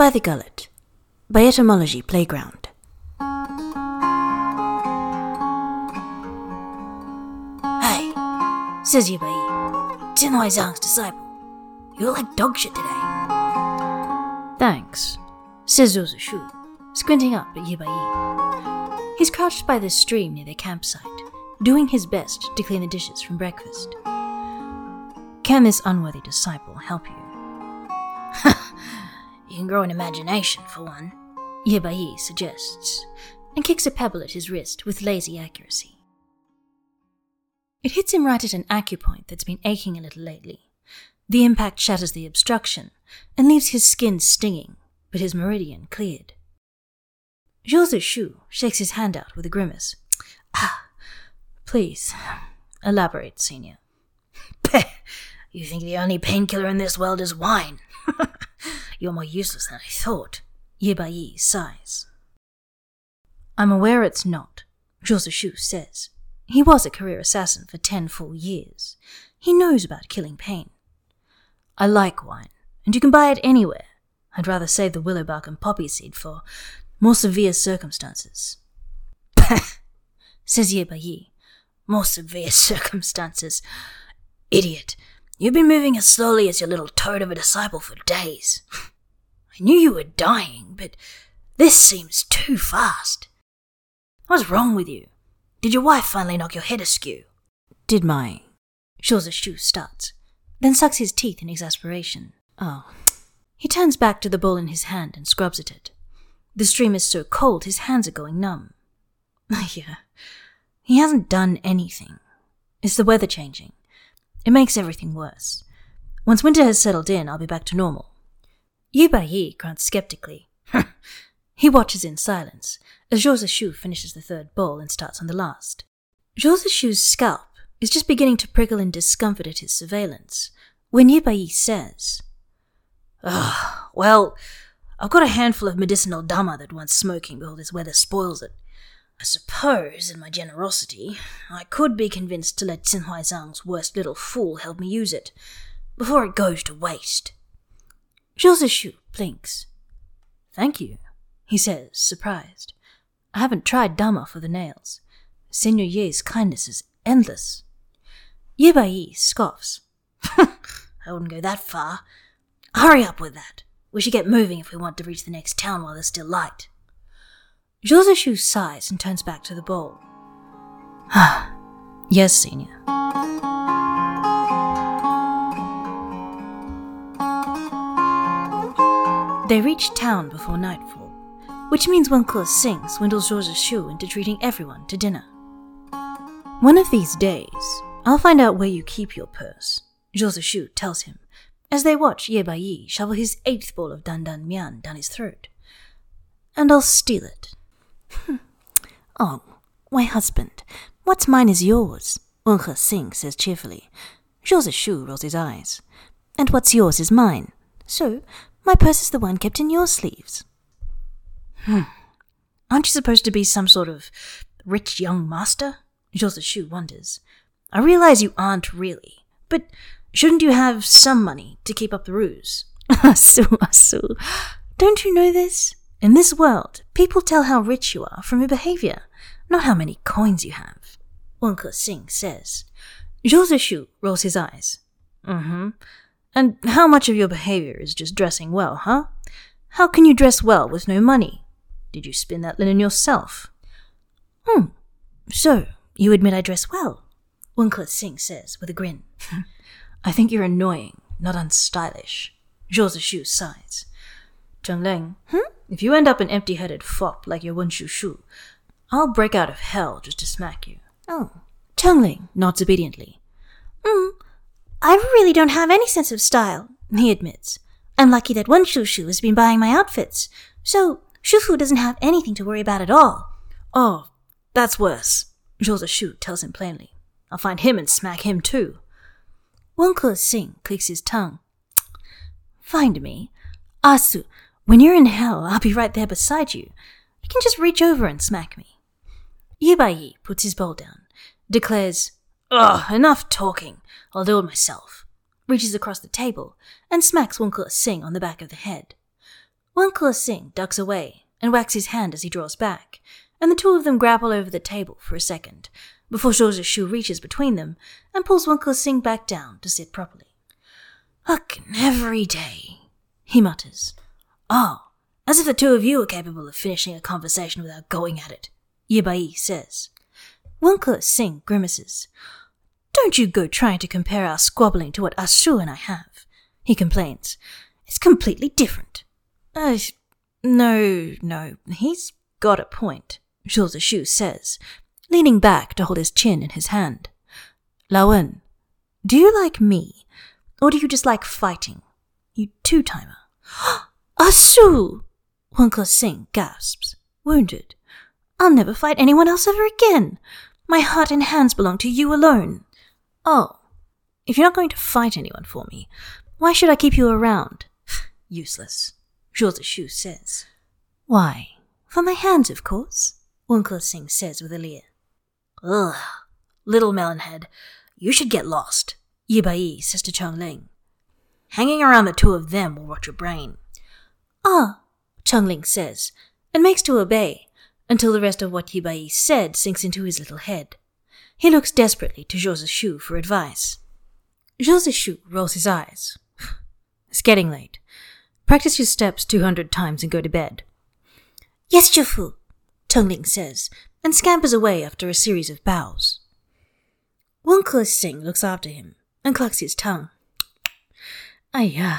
By the Gullet, by Etymology Playground. Hey, says Yibai, Qin Huaizhang's disciple. You look like dog shit today. Thanks, says Zhou Shu, squinting up at Yibai. He's crouched by the stream near their campsite, doing his best to clean the dishes from breakfast. Can this unworthy disciple help you? You can grow an imagination, for one. Yibai suggests, and kicks a pebble at his wrist with lazy accuracy. It hits him right at an acupoint that's been aching a little lately. The impact shatters the obstruction and leaves his skin stinging, but his meridian cleared. Zhou Shu shakes his hand out with a grimace. Ah, please, elaborate, senior. You think the only painkiller in this world is wine? You're more useless than I thought. Yibai sighs. I'm aware it's not, Shu says. He was a career assassin for ten full years. He knows about killing pain. I like wine, and you can buy it anywhere. I'd rather save the willow bark and poppy seed for more severe circumstances. says Yibai. More severe circumstances. Idiot. You've been moving as slowly as your little toad of a disciple for days. I knew you were dying, but this seems too fast. What's wrong with you? Did your wife finally knock your head askew? Did my. Zhou Shu starts, then sucks his teeth in exasperation. Oh. He turns back to the bowl in his hand and scrubs at it. The stream is so cold his hands are going numb. yeah. He hasn't done anything. Is the weather changing. It makes everything worse. Once winter has settled in, I'll be back to normal. Yibai grunts skeptically. he watches in silence as Zhou Shu finishes the third bowl and starts on the last. Zhou Shu's scalp is just beginning to prickle in discomfort at his surveillance when Yibai says, Ugh, well, I've got a handful of medicinal dama that wants smoking before this weather spoils it. I suppose, in my generosity, I could be convinced to let Qin Huaizhang's worst little fool help me use it, before it goes to waste. Zhou Shu blinks. Thank you, he says, surprised. I haven't tried Dama for the nails. Senior Ye's kindness is endless. Yibai scoffs. I wouldn't go that far. Hurry up with that. We should get moving if we want to reach the next town while there's still light. Zhou Shu sighs and turns back to the bowl. Ah, yes, senior. They reach town before nightfall, which means Wen Sing swindles Zhou Shu into treating everyone to dinner. One of these days, I'll find out where you keep your purse, Zhou Shu tells him, as they watch Ye Bai shovel his eighth bowl of Dan Dan Mian down his throat. And I'll steal it. oh, my husband, what's mine is yours, Wen Sing says cheerfully. Zhou Shu rolls his eyes. And what's yours is mine. So, my purse is the one kept in your sleeves. Hmm. Aren't you supposed to be some sort of rich young master? Zhou Shu wonders. I realize you aren't really, but shouldn't you have some money to keep up the ruse? Asu, Asu. Don't you know this? In this world, people tell how rich you are from your behavior, not how many coins you have. Wen Sing says. Zhou Shu rolls his eyes. Mm-hmm. And how much of your behavior is just dressing well, huh? How can you dress well with no money? Did you spin that linen yourself? Hmm. So, you admit I dress well? Wen Sing says with a grin. I think you're annoying, not unstylish. Zhou Shu sighs. Zheng Ling, hmm? if you end up an empty-headed fop like your Wen Shu Shu, I'll break out of hell just to smack you. Oh. Zheng Ling nods obediently. Hmm. I really don't have any sense of style, he admits. I'm lucky that Wen Shu Shu has been buying my outfits, so Shifu doesn't have anything to worry about at all. Oh, that's worse, Zhou Shu tells him plainly. I'll find him and smack him too. Wen Sing clicks his tongue. Find me? Asu, when you're in hell, I'll be right there beside you. You can just reach over and smack me. Yibai puts his bowl down, declares, Ugh, enough talking. I'll do it myself. Reaches across the table and smacks Wen Sing on the back of the head. Wen Kexing ducks away and whacks his hand as he draws back, and the two of them grapple over the table for a second before Zhou Zishu reaches between them and pulls Wen Kexing back down to sit properly. Fucking every day, he mutters. Oh, as if the two of you are capable of finishing a conversation without going at it, Ye Bai says. Wen Kexing grimaces. Don't you go trying to compare our squabbling to what Shu and I have, he complains. It's completely different. Uh, no, no, he's got a point, Zhou Zishu says, leaning back to hold his chin in his hand. Lao Wen, do you like me, or do you just like fighting? You two-timer. Shu! Wen Kexing gasps, wounded. I'll never fight anyone else ever again. My heart and hands belong to you alone. Oh, if you're not going to fight anyone for me, why should I keep you around? Useless, Zhou Zishu says. Why? For my hands, of course, Wen Kexing says with a leer. Ugh, little melonhead, you should get lost, Ye Bai says to Ling. Hanging around the two of them will rot your brain. Ah, Cheng Ling says, and makes to obey, until the rest of what Ye Bai said sinks into his little head. He looks desperately to Zishu for advice. Zishu rolls his eyes. It's getting late. Practice your steps 200 times and go to bed. Yes, Shifu, Cheng Ling says, and scampers away after a series of bows. Wen Kexing looks after him and clucks his tongue. Ayah,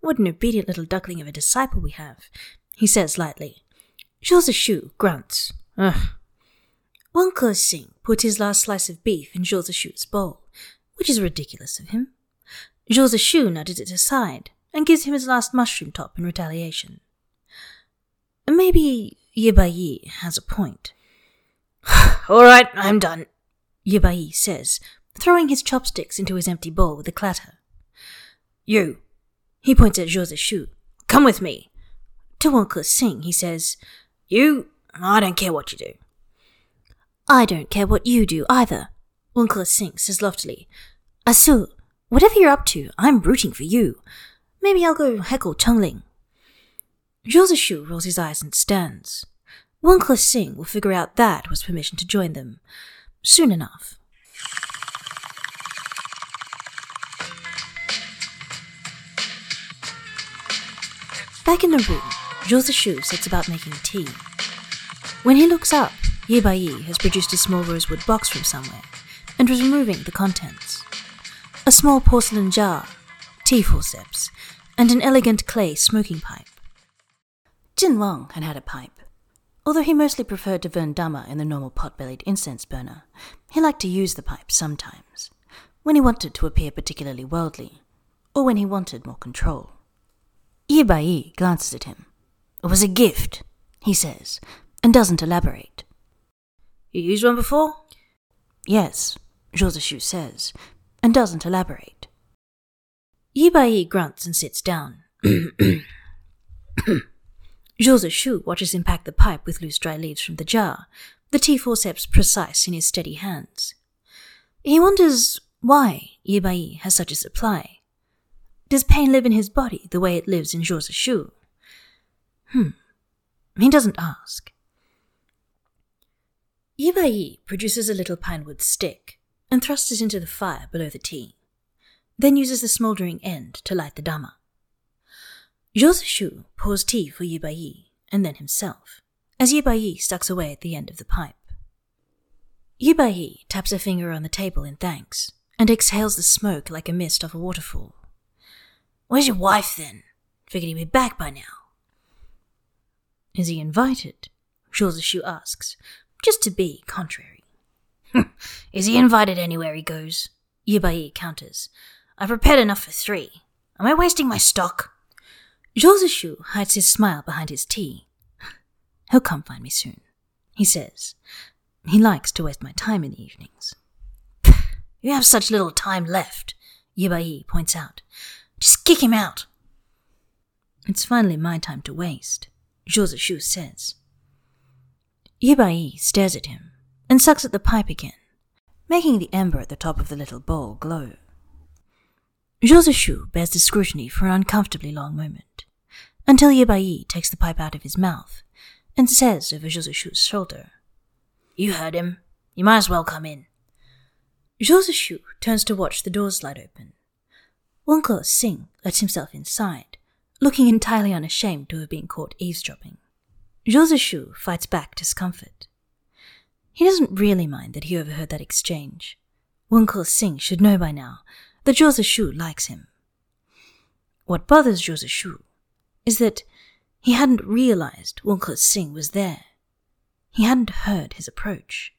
what an obedient little duckling of a disciple we have, he says lightly. Zhou Zishu grunts. Ugh. Wen Kexing puts his last slice of beef in Zhou Zishu's bowl, which is ridiculous of him. Zhou Zishu nudges it aside and gives him his last mushroom top in retaliation. Maybe Ye Bai has a point. All right, I'm done. Ye Bai says, throwing his chopsticks into his empty bowl with a clatter. You, he points at Zhou Zishu, come with me. To Wen Kexing, he says, You, I don't care what you do. I don't care what you do either, Wen Kexing says loftily. Asu, whatever you're up to, I'm rooting for you. Maybe I'll go heckle Cheng Ling. Zhou Zishu rolls his eyes and stands. Wen Kexing will figure out that was permission to join them. Soon enough. Back in the room, Zishu sets about making tea. When he looks up, Ye Bai has produced a small rosewood box from somewhere and was removing the contents. A small porcelain jar, tea forceps, and an elegant clay smoking pipe. Jin Wang had had a pipe. Although he mostly preferred to burn Dama in the normal pot-bellied incense burner, he liked to use the pipe sometimes, when he wanted to appear particularly worldly, or when he wanted more control. Ye Bai glances at him. It was a gift, he says, and doesn't elaborate. You used one before? Yes, Zishu says, and doesn't elaborate. Ye Bai grunts and sits down. Zishu watches him pack the pipe with loose dry leaves from the jar, the tea forceps precise in his steady hands. He wonders why Ye Bai has such a supply. Does pain live in his body the way it lives in Zhou Zishu? Hmm. He doesn't ask. Ye Bai produces a little pinewood stick and thrusts it into the fire below the tea, then uses the smouldering end to light the Dama. Zhou Zishu pours tea for Ye Bai and then himself, as Ye Bai sucks away at the end of the pipe. Ye Bai taps a finger on the table in thanks and exhales the smoke like a mist off a waterfall. Where's your wife then? Figured he'd be back by now. Is he invited? Zishu asks, just to be contrary. Is he invited anywhere he goes? Ye Bai counters. I've prepared enough for three. Am I wasting my stock? Zishu hides his smile behind his tea. He'll come find me soon, he says. He likes to waste my time in the evenings. You have such little time left, Ye Bai points out. Just kick him out. It's finally my time to waste, Zishu says. Ye Bai stares at him and sucks at the pipe again, making the ember at the top of the little bowl glow. Zishu bears the scrutiny for an uncomfortably long moment, until Yi takes the pipe out of his mouth and says over Zhou Zishu's shoulder, You heard him. You might as well come in. Zhou Zishu turns to watch the door slide open. Wen Sing lets himself inside, looking entirely unashamed to have been caught eavesdropping. Zhou Zishu fights back discomfort. He doesn't really mind that he overheard that exchange. Wen Sing should know by now that Zhou Zishu likes him. What bothers Zhou Zishu is that he hadn't realized Wen Sing was there. He hadn't heard his approach,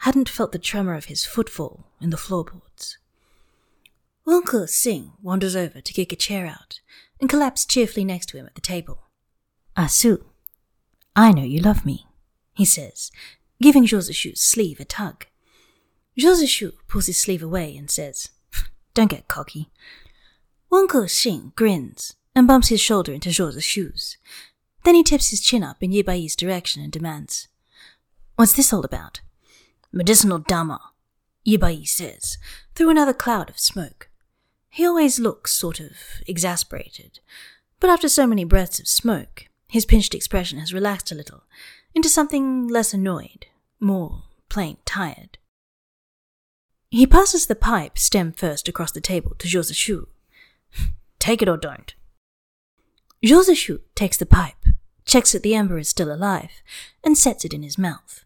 hadn't felt the tremor of his footfall in the floorboards. Wen Sing wanders over to kick a chair out and collapse cheerfully next to him at the table. Asu, I know you love me, he says, giving Zhou Zishu's sleeve a tug. Zhou Zishu pulls his sleeve away and says, Don't get cocky. Wen Xing grins and bumps his shoulder into Joseshu's. Then he tips his chin up in Yibai's direction and demands, What's this all about? Medicinal Dama, Yibai says, through another cloud of smoke. He always looks sort of exasperated, but after so many breaths of smoke, his pinched expression has relaxed a little into something less annoyed, more plain tired. He passes the pipe stem first across the table to Zhou Zishu. Take it or don't. Zhou Zishu takes the pipe, checks that the ember is still alive, and sets it in his mouth.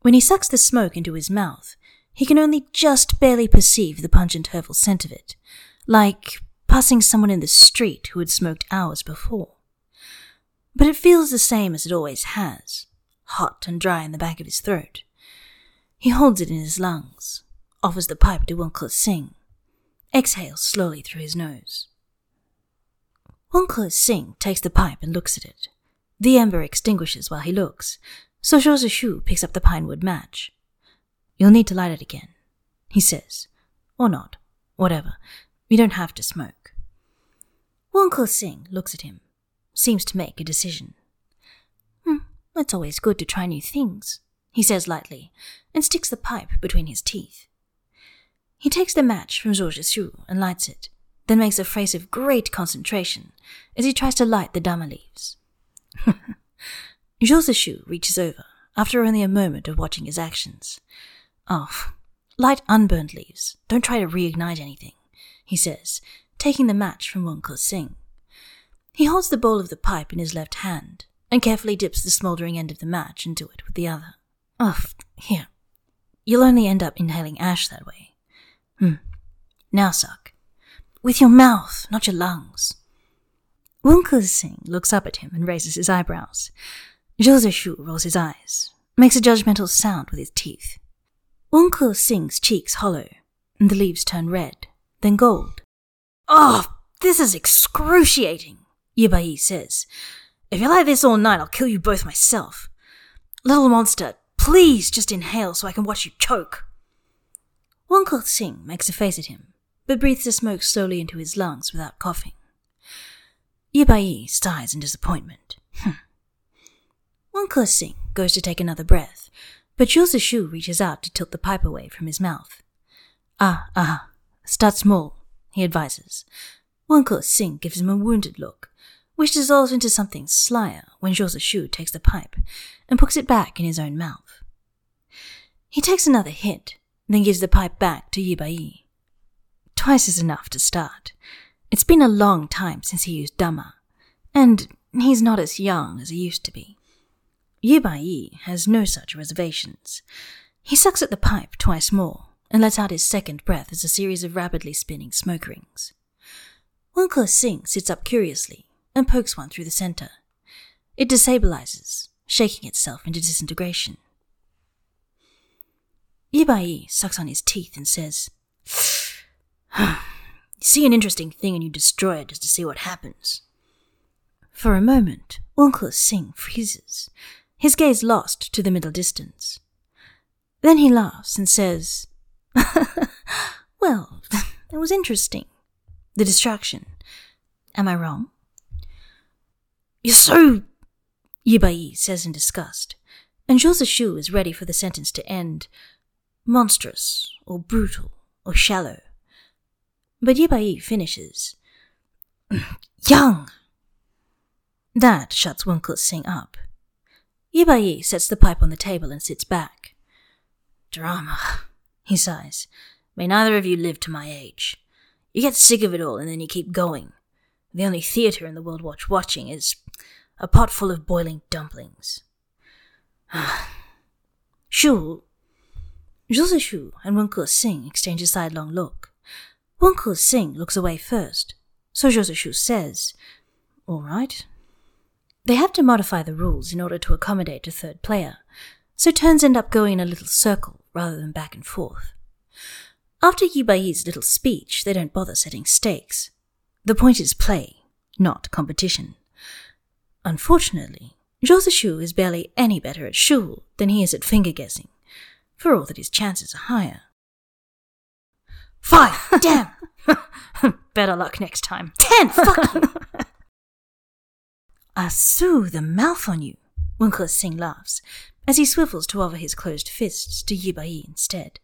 When he sucks the smoke into his mouth, he can only just barely perceive the pungent herbal scent of it, like passing someone in the street who had smoked hours before. But it feels the same as it always has, hot and dry in the back of his throat. He holds it in his lungs, offers the pipe to Wen Sing, exhales slowly through his nose. Wen Sing takes the pipe and looks at it. The ember extinguishes while he looks, so Zhou Zishu picks up the pine wood match. You'll need to light it again, he says. Or not. Whatever. You don't have to smoke. Wen Sing looks at him, seems to make a decision. Hmm, it's always good to try new things, he says lightly, and sticks the pipe between his teeth. He takes the match from Zhou Zishu and lights it, then makes a face of great concentration as he tries to light the dama leaves. Zhou Zishu reaches over, after only a moment of watching his actions. Oh, light unburned leaves. Don't try to reignite anything, he says, taking the match from Wen Sing. He holds the bowl of the pipe in his left hand and carefully dips the smouldering end of the match into it with the other. Oh, here. You'll only end up inhaling ash that way. Hmm. Now suck. With your mouth, not your lungs. Wen Sing looks up at him and raises his eyebrows. Zhou Zishu rolls his eyes, makes a judgmental sound with his teeth. Wen Sing's cheeks hollow, and the leaves turn red, then gold. Oh, this is excruciating, Yibai says. If you're like this all night, I'll kill you both myself. Little monster, please just inhale so I can watch you choke. Wen Sing makes a face at him, but breathes the smoke slowly into his lungs without coughing. Yibai sighs in disappointment. Wen hmm. Sing goes to take another breath, but Jules' Zhou Zishu reaches out to tilt the pipe away from his mouth. Ah, ah, start small, he advises. Wen Sing gives him a wounded look, which dissolves into something slyer when Jules' Zhou Zishu takes the pipe and puts it back in his own mouth. He takes another hit then gives the pipe back to Yibai. Twice is enough to start. It's been a long time since he used Dama, and he's not as young as he used to be. Yibai has no such reservations. He sucks at the pipe twice more and lets out his second breath as a series of rapidly spinning smoke rings. Wen Sing sits up curiously and pokes one through the center. It destabilizes, shaking itself into disintegration. Yibai sucks on his teeth and says, You see an interesting thing and you destroy it just to see what happens. For a moment, Wen Sing freezes, his gaze lost to the middle distance. Then he laughs and says, Well, that was interesting. The distraction. Am I wrong? You're so. Yibai says in disgust, and Zhou Zishu is ready for the sentence to end monstrous, or brutal, or shallow. But Yibai finishes. Young! That shuts Wen Kexing up. Yi Baiyi sets the pipe on the table and sits back. Drama, he sighs. May neither of you live to my age. You get sick of it all and then you keep going. The only theatre in the world watch watching is a pot full of boiling dumplings. Shu, Zhou Shu and Wen Kexing exchange a sidelong look. Wen Kexing looks away first, so Zhou Shu says, All right. They have to modify the rules in order to accommodate a third player, so turns end up going in a little circle rather than back and forth. After Yi Baiyi's little speech, they don't bother setting stakes. The point is play, not competition. Unfortunately, Zhou Shu is barely any better at Shu than he is at finger guessing, for all that his chances are higher. Five! Damn! Better luck next time. Ten! Fuck you! I sue the mouth on you, Wen Kexing laughs, as he swivels to offer his closed fists to Yi Baiyi instead.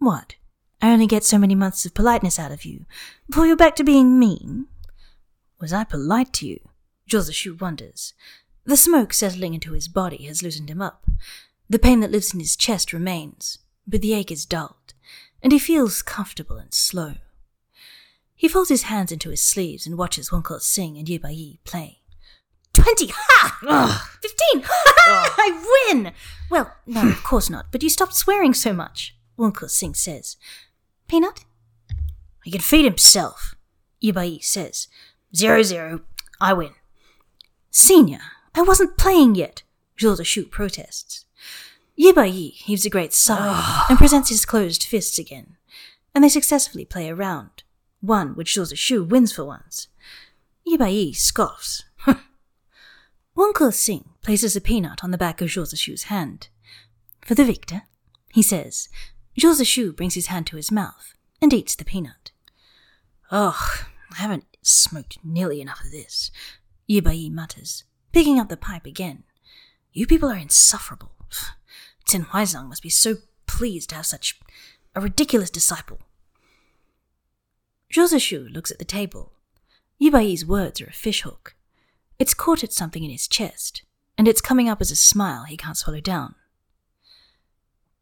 What? I only get so many months of politeness out of you, before you're back to being mean? Was I polite to you? Zhou Shu wonders. The smoke settling into his body has loosened him up. The pain that lives in his chest remains, but the ache is dulled, and he feels comfortable and slow. He folds his hands into his sleeves and watches Wen Kexing and Yi Baiyi play. Twenty! Ha! Ugh. Fifteen! Ha! I win! Well, no, of course not, but you stopped swearing so much, Wen Kexing says. Peanut? He can feed himself, Yi Baiyi says. Zero zero. I win. Senior, I wasn't playing yet, Zhou Shu protests. Yi Baiyi heaves a great sigh and presents his closed fists again, and they successfully play a round, one which Zhou Shu wins for once. Yi Baiyi scoffs. Wen Kexing places a peanut on the back of Zhou Shu's hand. For the victor, he says. Zhou Shu brings his hand to his mouth and eats the peanut. Ugh, I haven't smoked nearly enough of this. Yi Baiyi mutters, picking up the pipe again. You people are insufferable. Qin Huaizhang must be so pleased to have such a ridiculous disciple. Zhou Shu looks at the table. Yi Baiyi's words are a fishhook. It's caught at something in his chest, and it's coming up as a smile he can't swallow down.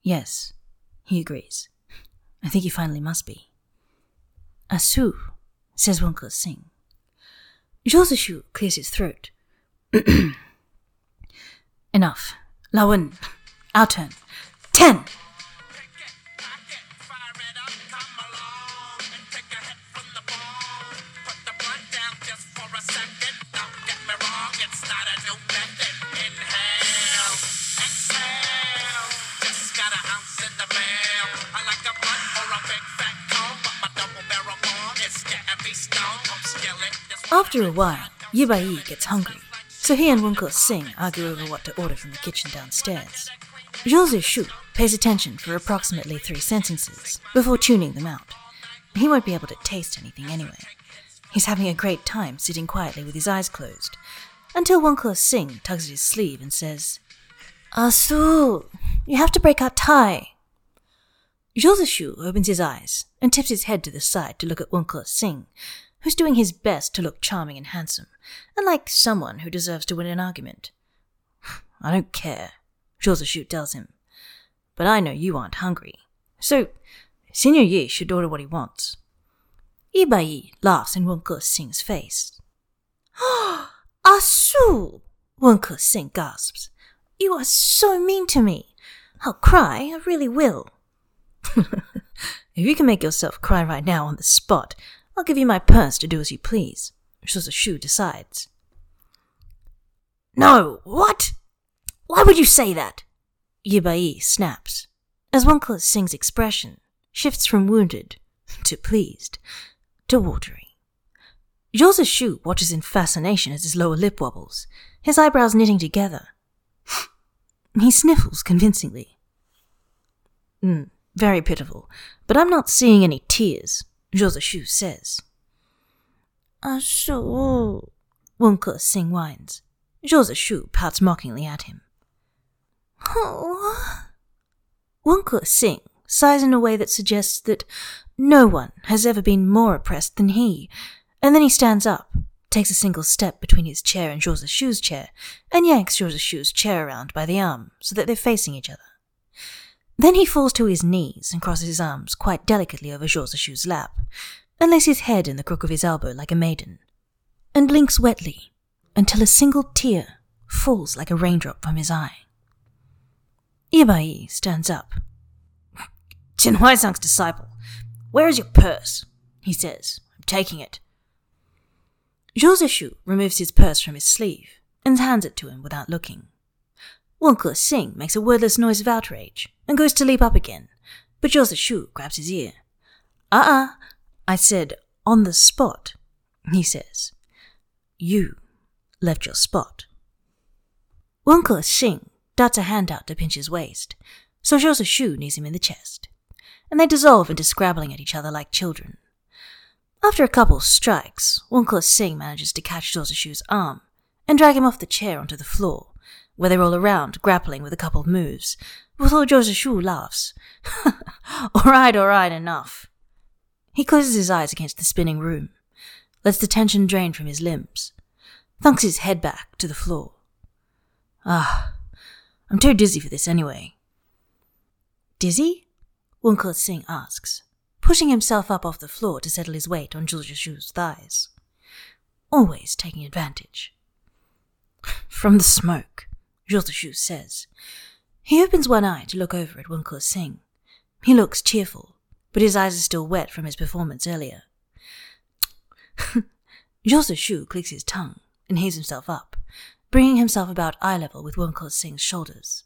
Yes, he agrees. I think he finally must be. Asu, says Wen Kexing. Zhou Shu clears his throat. Enough. Lao Wen, our turn. Ten! After a while, Yi Baiyi gets hungry, so he and Wen Kexing argue over what to order from the kitchen downstairs. Zhou Shu pays attention for approximately three sentences before tuning them out. He won't be able to taste anything anyway. He's having a great time sitting quietly with his eyes closed, until Wen Kexing tugs at his sleeve and says, Asu, you have to break our tie. Zhou Shu opens his eyes and tips his head to the side to look at Wen Kexing, who's doing his best to look charming and handsome, and like someone who deserves to win an argument. I don't care, Zhou Shu tells him, but I know you aren't hungry, so Senior Yi should order what he wants. Yi Baiyi laughs in Wen Kexing's face. Ah, Asu! Wen Kexing gasps. You are so mean to me. I'll cry, I really will. if you can make yourself cry right now on the spot, I'll give you my purse to do as you please. Zhou Shu decides. No, what? Why would you say that? Yibai snaps, as Wen Kexing's expression shifts from wounded to pleased to watery. Zhou Shu watches in fascination as his lower lip wobbles, his eyebrows knitting together. He sniffles convincingly. Mm, very pitiful, but I'm not seeing any tears, Shu says. Asu, Wen Kexing whines. Shu pouts mockingly at him. Oh. Wen Kexing sighs in a way that suggests that no one has ever been more oppressed than he, and then he stands up, takes a single step between his chair and Shu's chair, and yanks Shu's chair around by the arm so that they're facing each other. Then he falls to his knees and crosses his arms quite delicately over Shu's lap, and lays his head in the crook of his elbow like a maiden, and blinks wetly until a single tear falls like a raindrop from his eye. Ye Bai stands up. Qin Huaizhang's disciple, where is your purse? He says. I'm taking it. Zishu removes his purse from his sleeve and hands it to him without looking. Wen Kexing makes a wordless noise of outrage and goes to leap up again, but Zhou Zishu grabs his ear. Uh-uh, I said on the spot, he says. You left your spot. Wen Kexing darts a hand out to pinch his waist, so Zhou Zishu knees him in the chest, and they dissolve into scrabbling at each other like children. After a couple of strikes, Wen Kexing manages to catch Zhou Zishu's arm and drag him off the chair onto the floor, where they roll around, grappling with a couple of moves, before Zhou laughs. alright, alright, enough. He closes his eyes against the spinning room, lets the tension drain from his limbs, thunks his head back to the floor. Ah, I'm too dizzy for this anyway. Dizzy? Wen Kexing asks pushing himself up off the floor to settle his weight on Zhou thighs. Always taking advantage. From the smoke, Zishu says. He opens one eye to look over at Wen Kexing. He looks cheerful, but his eyes are still wet from his performance earlier. Zishu clicks his tongue and heaves himself up, bringing himself about eye level with Wen Kexing's shoulders.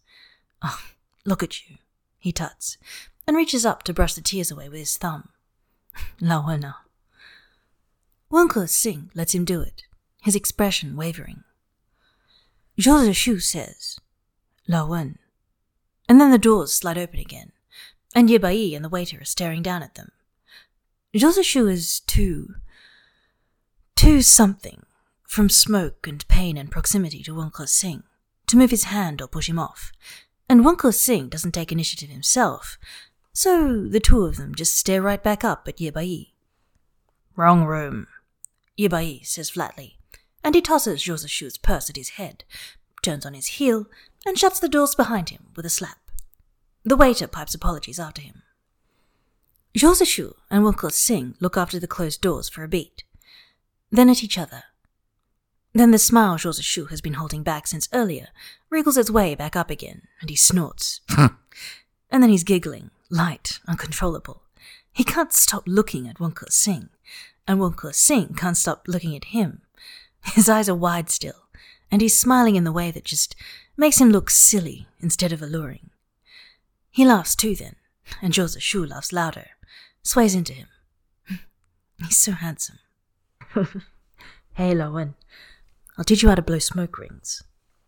Oh, look at you, he tuts, and reaches up to brush the tears away with his thumb. Lao Wen Wen Kexing lets him do it, his expression wavering. Zhou Zishu says, Lao Wen. And then the doors slide open again, and Ye Bai and the waiter are staring down at them. Zhou Zishu is too. too something, from smoke and pain and proximity to Wen Kexing, to move his hand or push him off. And Wen Kexing doesn't take initiative himself, so the two of them just stare right back up at Ye Bai. Wrong room, Ye Bai says flatly, and he tosses Zhou purse at his head, turns on his heel, and shuts the doors behind him with a slap. The waiter pipes apologies after him. Zhou and Wen Kexing look after the closed doors for a beat, then at each other. Then the smile Zhou has been holding back since earlier wriggles its way back up again, and he snorts. and then he's giggling, light, uncontrollable. He can't stop looking at Wen Kexing, and Wen Kexing can't stop looking at him. His eyes are wide still, and he's smiling in the way that just makes him look silly instead of alluring. He laughs too then, and Zhou Zishu laughs louder, sways into him. He's so handsome. hey, Lao Wen. I'll teach you how to blow smoke rings.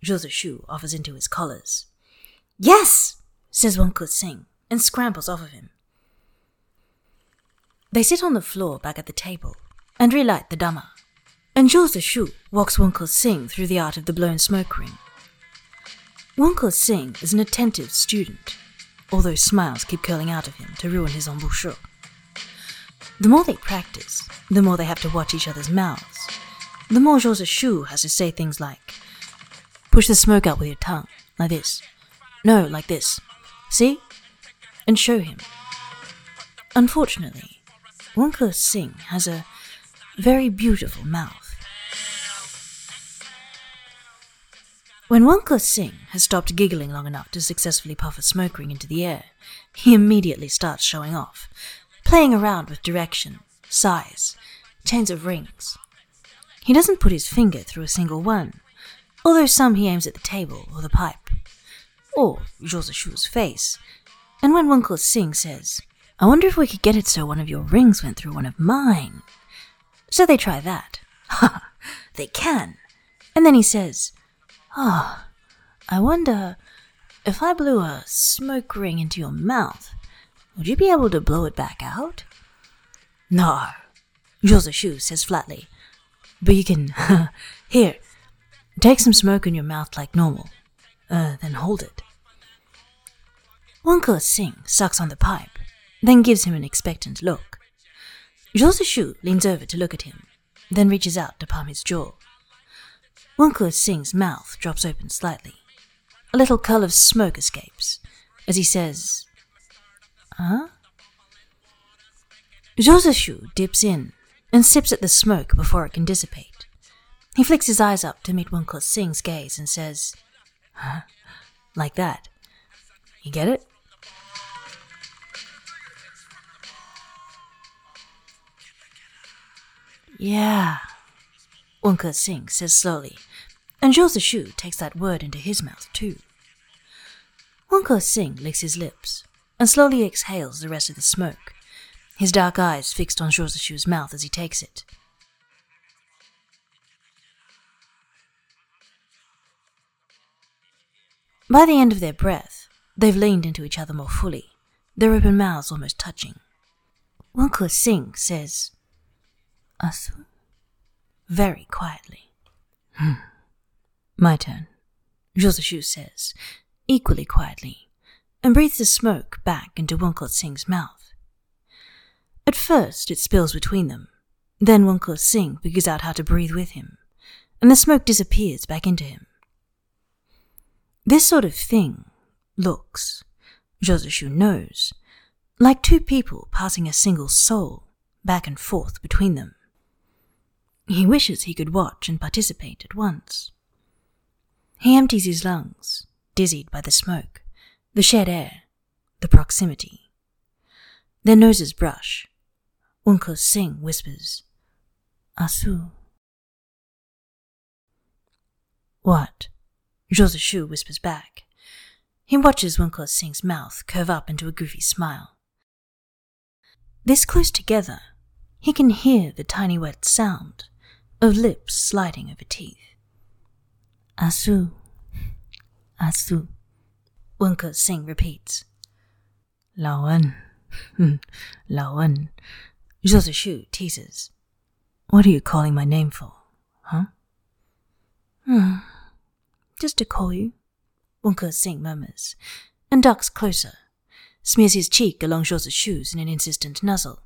Zhou Zishu offers into his collars. Yes, says Wen Kexing, and scrambles off of him. They sit on the floor back at the table and relight the Dama, and Zhou Zishu walks Wen Kexing through the art of the blown smoke ring. Wen Kexing is an attentive student, although smiles keep curling out of him to ruin his embouchure. The more they practice, the more they have to watch each other's mouths. The more Zhou Zishu has to say things like, push the smoke out with your tongue, like this. No, like this. See? and show him. Unfortunately, Wen Kexing has a very beautiful mouth. When Wen Kexing has stopped giggling long enough to successfully puff a smoke ring into the air, he immediately starts showing off, playing around with direction, size, chains of rings. He doesn't put his finger through a single one, although some he aims at the table or the pipe, or Zishu's face, and when Wen Kexing says, I wonder if we could get it so one of your rings went through one of mine. So they try that. Ha! they can. And then he says, Ah, oh, I wonder if I blew a smoke ring into your mouth, would you be able to blow it back out? No, Zishu says flatly. But you can, here, take some smoke in your mouth like normal, uh, then hold it. Wen Kexing sucks on the pipe, then gives him an expectant look. Zishu leans over to look at him, then reaches out to palm his jaw. Wen Kexing's mouth drops open slightly. A little curl of smoke escapes as he says, Huh? Zishu dips in and sips at the smoke before it can dissipate. He flicks his eyes up to meet Wen Kexing's gaze and says, Huh? Like that. You get it? Yeah, Wen Kexing says slowly, and Zishu takes that word into his mouth too. Wen Kexing licks his lips and slowly exhales the rest of the smoke, his dark eyes fixed on Zhou Zishu's mouth as he takes it. By the end of their breath, they've leaned into each other more fully, their open mouths almost touching. Wen Kexing says, Asu? Very quietly. Hmm. My turn, Zishu says, equally quietly, and breathes the smoke back into Wen Kexing's mouth. At first, it spills between them. Then Wen Kexing figures out how to breathe with him, and the smoke disappears back into him. This sort of thing looks, Zishu knows, like two people passing a single soul back and forth between them. He wishes he could watch and participate at once. He empties his lungs, dizzied by the smoke, the shed air, the proximity. Their noses brush. Wen Kexing whispers, Asu. What? Zishu whispers back. He watches Wen Kexing's mouth curve up into a goofy smile. This close together, he can hear the tiny wet sound of lips sliding over teeth. Asu, Asu, Wen Kexing repeats. Lao Wen, Lao Wen, teases. What are you calling my name for, huh? Hmm. Just to call you, Wen Kexing murmurs, and ducks closer, smears his cheek along Zhou Zishu's in an insistent nuzzle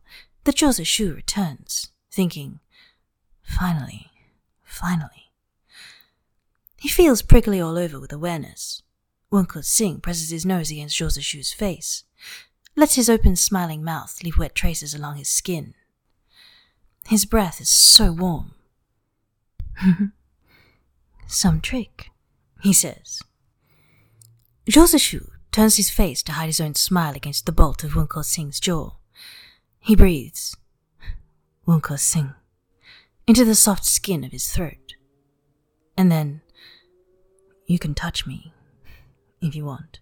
that Zhou Zishu returns, thinking, finally, finally. He feels prickly all over with awareness. Wen Kexing presses his nose against Zishu's face, lets his open smiling mouth leave wet traces along his skin. His breath is so warm. Some trick, he says. Zishu turns his face to hide his own smile against the bolt of Wen Kexing's jaw. He breathes. Wen Kexing. Into the soft skin of his throat. And then, you can touch me, if you want.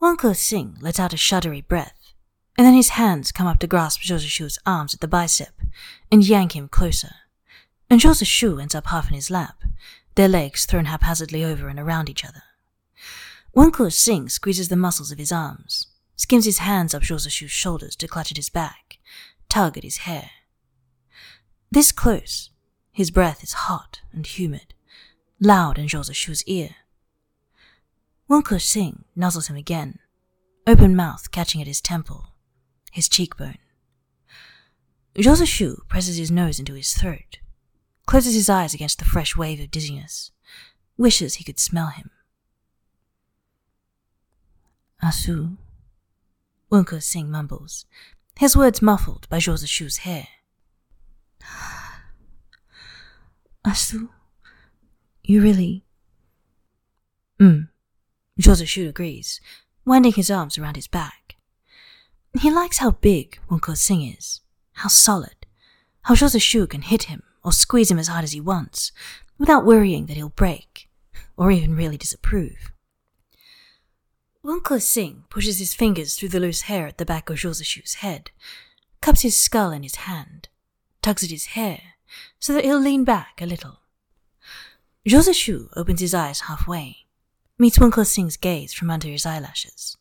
Wen Kexing lets out a shuddery breath, and then his hands come up to grasp Zhou Zishu's arms at the bicep and yank him closer and Zishu ends up half in his lap, their legs thrown haphazardly over and around each other. Wen Kexing squeezes the muscles of his arms, skims his hands up Zhou Zishu's shoulders to clutch at his back, tug at his hair. This close, his breath is hot and humid, loud in Zhou Zishu's ear. Wen Kexing nuzzles him again, open mouth catching at his temple, his cheekbone. Zishu presses his nose into his throat, closes his eyes against the fresh wave of dizziness, wishes he could smell him. Ah, Asu, Wen Kexing mumbles, his words muffled by Zhou Zishu's hair. Ah, Asu, you really. Hmm. Zishu agrees, winding his arms around his back. He likes how big Wen Kexing is, how solid, how Zishu can hit him or squeeze him as hard as he wants, without worrying that he'll break, or even really disapprove. Wen Kexing pushes his fingers through the loose hair at the back of Zishu's head, cups his skull in his hand, tugs at his hair, so that he'll lean back a little. Zishu opens his eyes halfway, meets Kexing's gaze from under his eyelashes.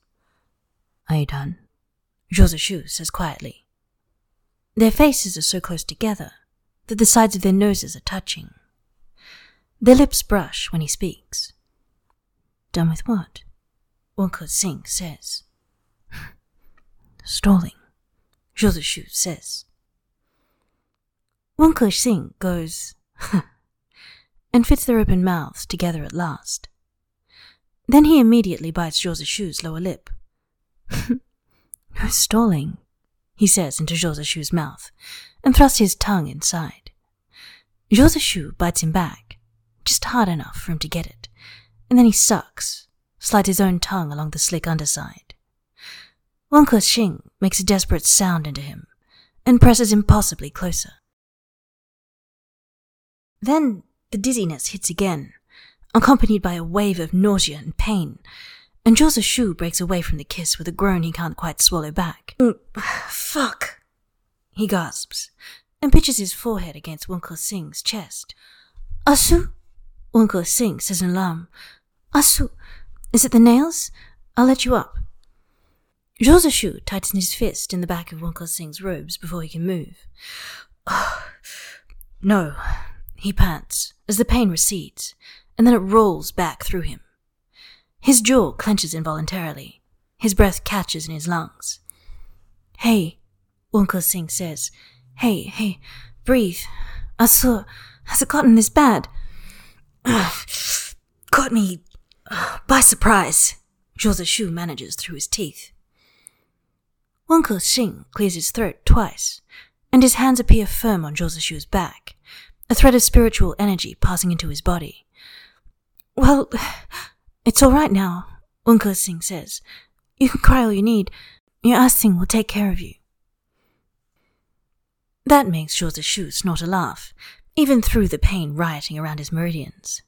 Are you done? Zishu says quietly. Their faces are so close together that the sides of their noses are touching. Their lips brush when he speaks. Done with what? Kexing says. Stalling, Zishu says. Kexing goes, and fits their open mouths together at last. Then he immediately bites Zhou Shu's lower lip. Who's stalling? he says into Zhou Shu's mouth, and thrusts his tongue inside. Zhou Shu bites him back, just hard enough for him to get it, and then he sucks, slides his own tongue along the slick underside. Wen Kexing makes a desperate sound into him, and presses impossibly closer. Then the dizziness hits again, accompanied by a wave of nausea and pain, and Zhou Shu breaks away from the kiss with a groan he can't quite swallow back. Mm, fuck. He gasps, and pitches his forehead against Wen Kexing's chest. Asu? Wen Kexing says in alarm. Asu, is it the nails? I'll let you up. Zhou Shu tightens his fist in the back of Wen Kexing's robes before he can move. no, he pants as the pain recedes, and then it rolls back through him. His jaw clenches involuntarily. His breath catches in his lungs. Hey, Wen Kexing says. Hey, hey, breathe. I saw. has it gotten this bad? Caught me by surprise, Zhou Shu manages through his teeth. Wen Kexing clears his throat twice, and his hands appear firm on Zhou Shu's back, a thread of spiritual energy passing into his body. Well, it's all right now, Wen Kexing says. You can cry all you need. Your Asing will take care of you. That makes Zhou Shu snort a laugh, even through the pain rioting around his meridians.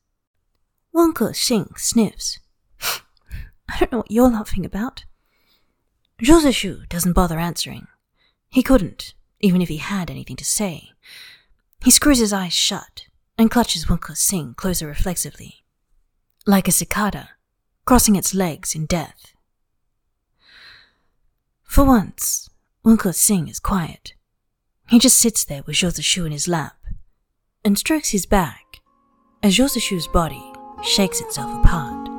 Wen Kexing sniffs. I don't know what you're laughing about. Zhou Shu doesn't bother answering. He couldn't, even if he had anything to say. He screws his eyes shut and clutches Wen Singh closer reflexively, like a cicada, crossing its legs in death. For once, Wen Singh is quiet. He just sits there with Zhou Shu in his lap and strokes his back as Zhou Shu's body shakes itself apart.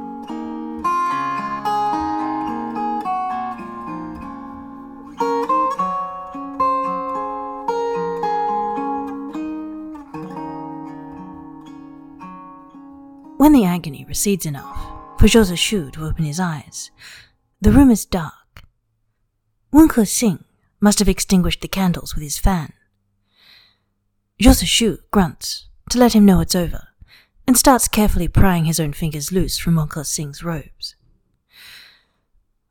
When the agony recedes enough for Zhou Shu to open his eyes, the room is dark. Wen Kexing must have extinguished the candles with his fan. Zhou Shu grunts to let him know it's over and starts carefully prying his own fingers loose from Wen Kexing's robes.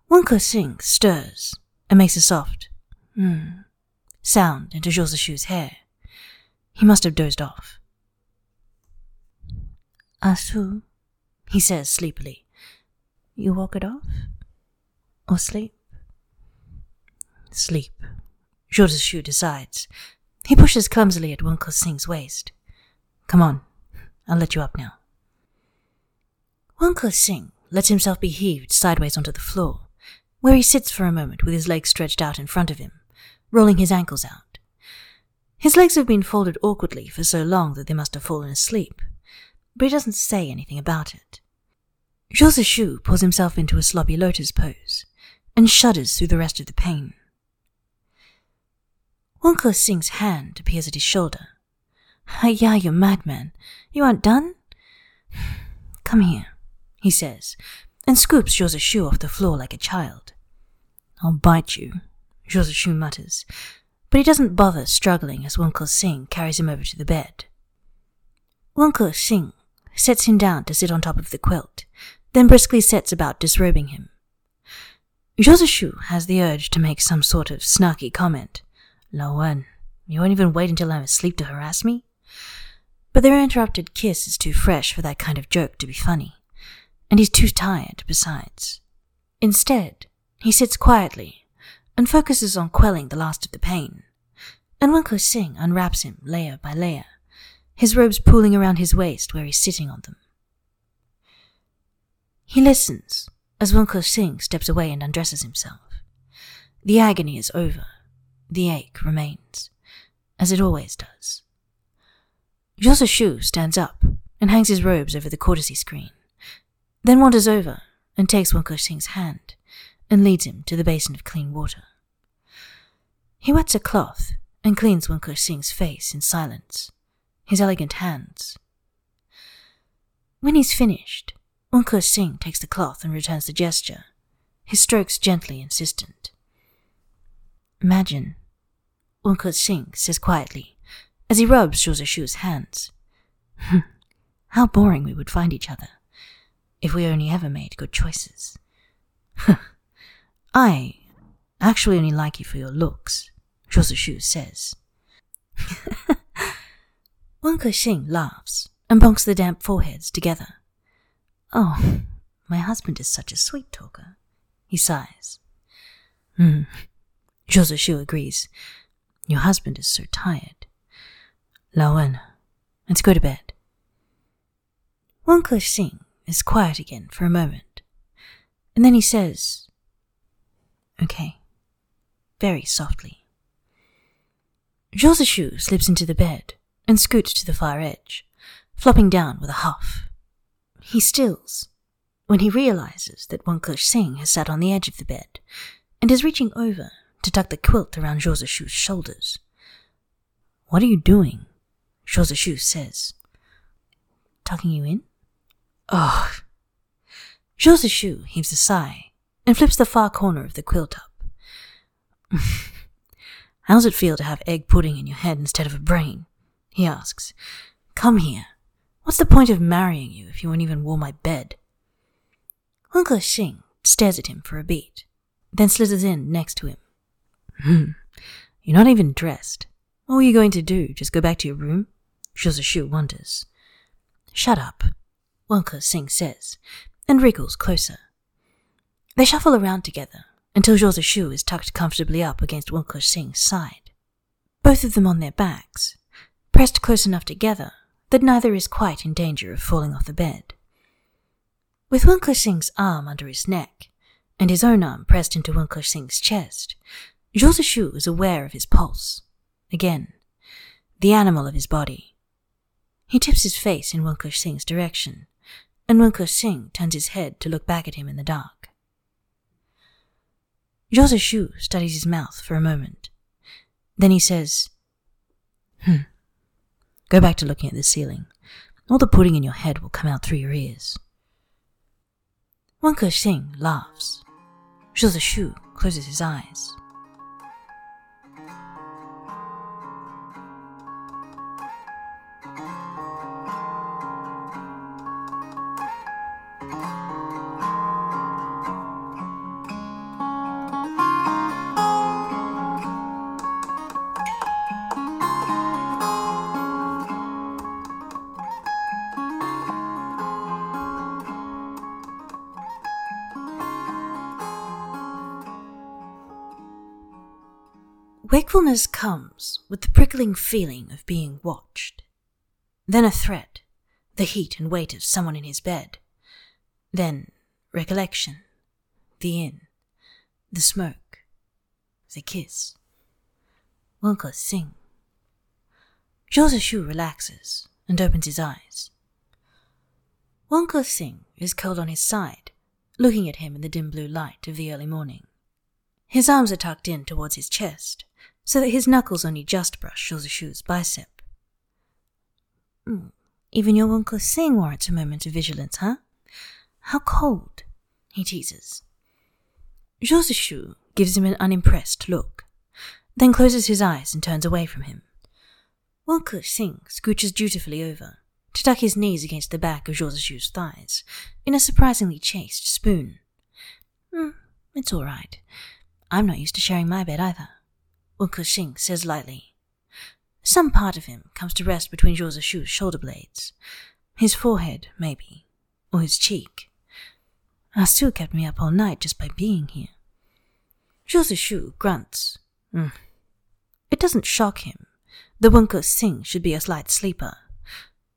Wen Kexing stirs and makes a soft hmm sound into Zhou Shu's hair. He must have dozed off. Asu, he says sleepily, you walk it off? Or sleep? Sleep. Zhou Shu decides. He pushes clumsily at Wen Kexing's waist. Come on, I'll let you up now. Wen Kexing lets himself be heaved sideways onto the floor, where he sits for a moment with his legs stretched out in front of him, rolling his ankles out. His legs have been folded awkwardly for so long that they must have fallen asleep, but he doesn't say anything about it. Zhou Shu pulls himself into a sloppy lotus pose and shudders through the rest of the pain. Wen Kexing's hand appears at his shoulder. Yeah, you madman. You aren't done? Come here, he says, and scoops Zhou Shu off the floor like a child. I'll bite you, Zhou Shu mutters, but he doesn't bother struggling as Wen Kexing carries him over to the bed. Wen Kexing sets him down to sit on top of the quilt, then briskly sets about disrobing him. Zhou has the urge to make some sort of snarky comment. Lao Wen, you won't even wait until I'm asleep to harass me? But their interrupted kiss is too fresh for that kind of joke to be funny, and he's too tired besides. Instead, he sits quietly and focuses on quelling the last of the pain, and Wen Kexing unwraps him layer by layer, his robes pooling around his waist where he's sitting on them. He listens as Wen Kexing steps away and undresses himself. The agony is over. The ache remains, as it always does. Zhou Shu stands up and hangs his robes over the courtesy screen, then wanders over and takes Wen Kexing's hand and leads him to the basin of clean water. He wets a cloth and cleans Wen Kexing's face in silence, his elegant hands. When he's finished, Wen Kexing takes the cloth and returns the gesture, his strokes gently insistent. Imagine, Wen Kexing says quietly, as he rubs Zhou Zishu's hands. Hmm, how boring we would find each other if we only ever made good choices. I actually only like you for your looks, Zhou Zishu says. Wen Kexing laughs and bonks the damp foreheads together. Oh, my husband is such a sweet talker, he sighs. Hmm. Zishu agrees. Your husband is so tired. Lao Wen, let's go to bed. Wen Kexing is quiet again for a moment, and then he says, Okay, very softly. Zishu slips into the bed and scoots to the far edge, flopping down with a huff. He stills when he realizes that Wen Singh has sat on the edge of the bed and is reaching over to tuck the quilt around Zhou Zishu's shoulders. What are you doing? Zhou Zishu says. Tucking you in? Oh. Zhou Zishu heaves a sigh and flips the far corner of the quilt up. How's it feel to have egg pudding in your head instead of a brain? He asks. Come here. What's the point of marrying you if you won't even warm my bed? Wen Kexing stares at him for a beat, then slithers in next to him. Hmm. You're not even dressed. What were you going to do? Just go back to your room? Zhou Zishu wonders. Shut up, Wen Kexing says, and wriggles closer. They shuffle around together until Zhou Zishu is tucked comfortably up against Wen Kexing's side. Both of them on their backs, pressed close enough together that neither is quite in danger of falling off the bed. With Wen Kexing's arm under his neck, and his own arm pressed into Wen Kexing's chest, Zishu is aware of his pulse. Again, the animal of his body. He tips his face in Wen Kexing's direction, and Wen Kexing turns his head to look back at him in the dark. Zishu studies his mouth for a moment. Then he says, Hmm. Go back to looking at the ceiling. All the pudding in your head will come out through your ears. Wen Kexing laughs. Zhou Zishu closes his eyes. With the prickling feeling of being watched. Then a threat, the heat and weight of someone in his bed. Then recollection, the inn, the smoke, the kiss. Wen Kexing. Zhou Zishu relaxes and opens his eyes. Wen Kexing is curled on his side, looking at him in the dim blue light of the early morning. His arms are tucked in towards his chest, so that his knuckles only just brush Zhou Zishu's bicep. Mm, even your Uncle Kexing warrants a moment of vigilance, huh? How cold, he teases. Zishu gives him an unimpressed look, then closes his eyes and turns away from him. Wen Kexing scooches dutifully over to tuck his knees against the back of Zhou Zishu's thighs in a surprisingly chaste spoon. Mm, it's all right. I'm not used to sharing my bed either. Wen Kexing says lightly. Some part of him comes to rest between Zishu's shoulder blades. His forehead, maybe, or his cheek. Still kept me up all night just by being here. Zishu grunts. Mm. It doesn't shock him The Wen Kexing should be a light sleeper.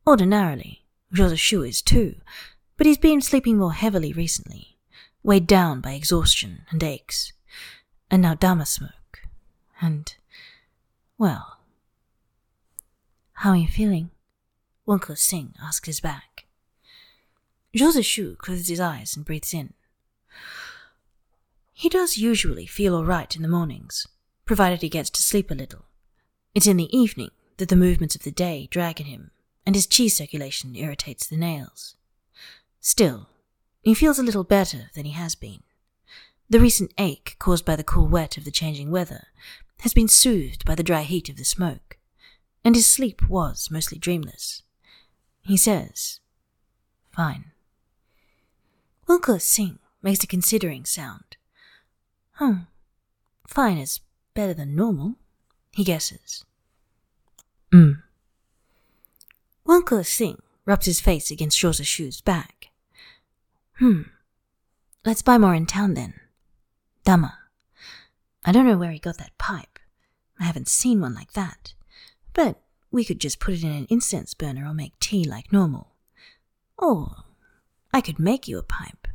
Ordinarily, Zishu is too, but he's been sleeping more heavily recently, weighed down by exhaustion and aches, and now Dama smoke and, well, how are you feeling? Wen Kexing asks his back. Zhou Zishu closes his eyes and breathes in. He does usually feel all right in the mornings, provided he gets to sleep a little. It's in the evening that the movements of the day drag at him, and his chi circulation irritates the nails. Still, he feels a little better than he has been. The recent ache caused by the cool wet of the changing weather has been soothed by the dry heat of the smoke, and his sleep was mostly dreamless. He says, Fine. Uncle Sing makes a considering sound. Hmm. Fine is better than normal, he guesses. Hmm. Uncle Sing rubs his face against Zhou Zishu's back. Hmm. Let's buy more in town then. Dama. I don't know where he got that pipe. I haven't seen one like that. But we could just put it in an incense burner or make tea like normal. Or I could make you a pipe.